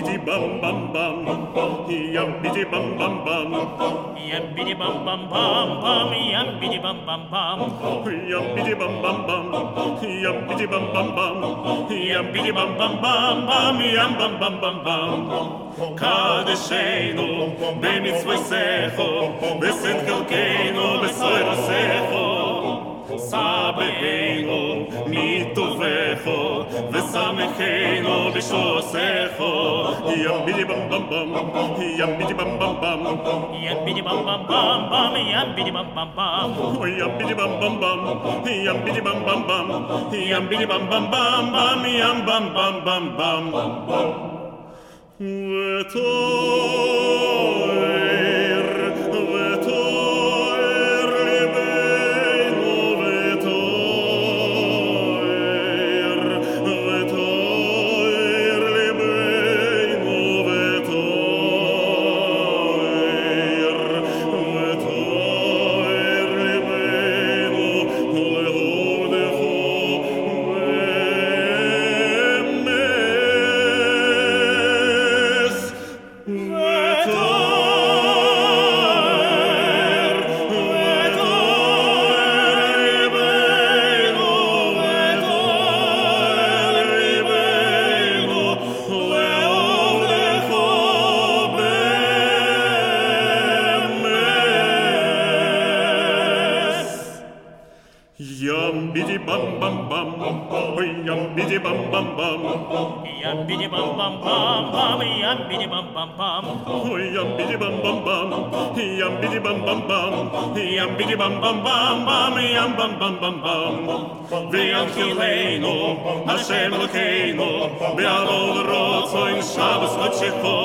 bum bum bum, yum biddy bum bum bum, Yum biddy bum bum bum bum, yum biddy bum bum bum, yum biddy bum bum bum, yum biddy bum bum bum, yum biddy bum bum bum bum, yum bum bum bum bum. Kadeshenu, bemitzvosecho, besit chalkeinu, besoirasecho. Sabeinu, mituvecho, vesamecheinu, bishosecho. Yum biddy bum bum bum, yum biddy bum bum bum. yum biddy bum bum bum bum, yum biddy bum bum bum. Yum biddy bum bum bum, yum biddy bum bum bum, yum biddy bum bum bum bum, yum bum bum bum bum. Vetoir, vetoir, Vetoir, Yam bidi bam bam bam bam bam bam yam bidi bam bam bam yam bidi bam bam bam bam yam bidi bam bam bam yam bidi bam bam bam yam bidi bam bam bam yam bidi bam bam bam bam yam bam bam bam bam ve yam kileno hashem lokeno ve avo rotso in shabbos vachefo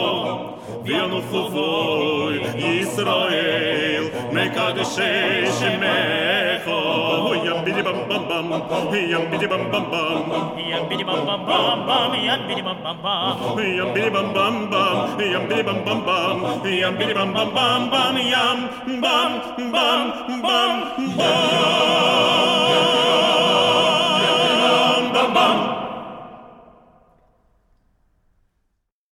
ve yam fufoy israel mekadesh bam bam bam yam bidi bam bam bam yam bidi bam bam bam yam bidi bam bam bam yam bidi bam bam bam yam bidi bam bam bam yam bidi bam bam bam bam yam bam bam bam bam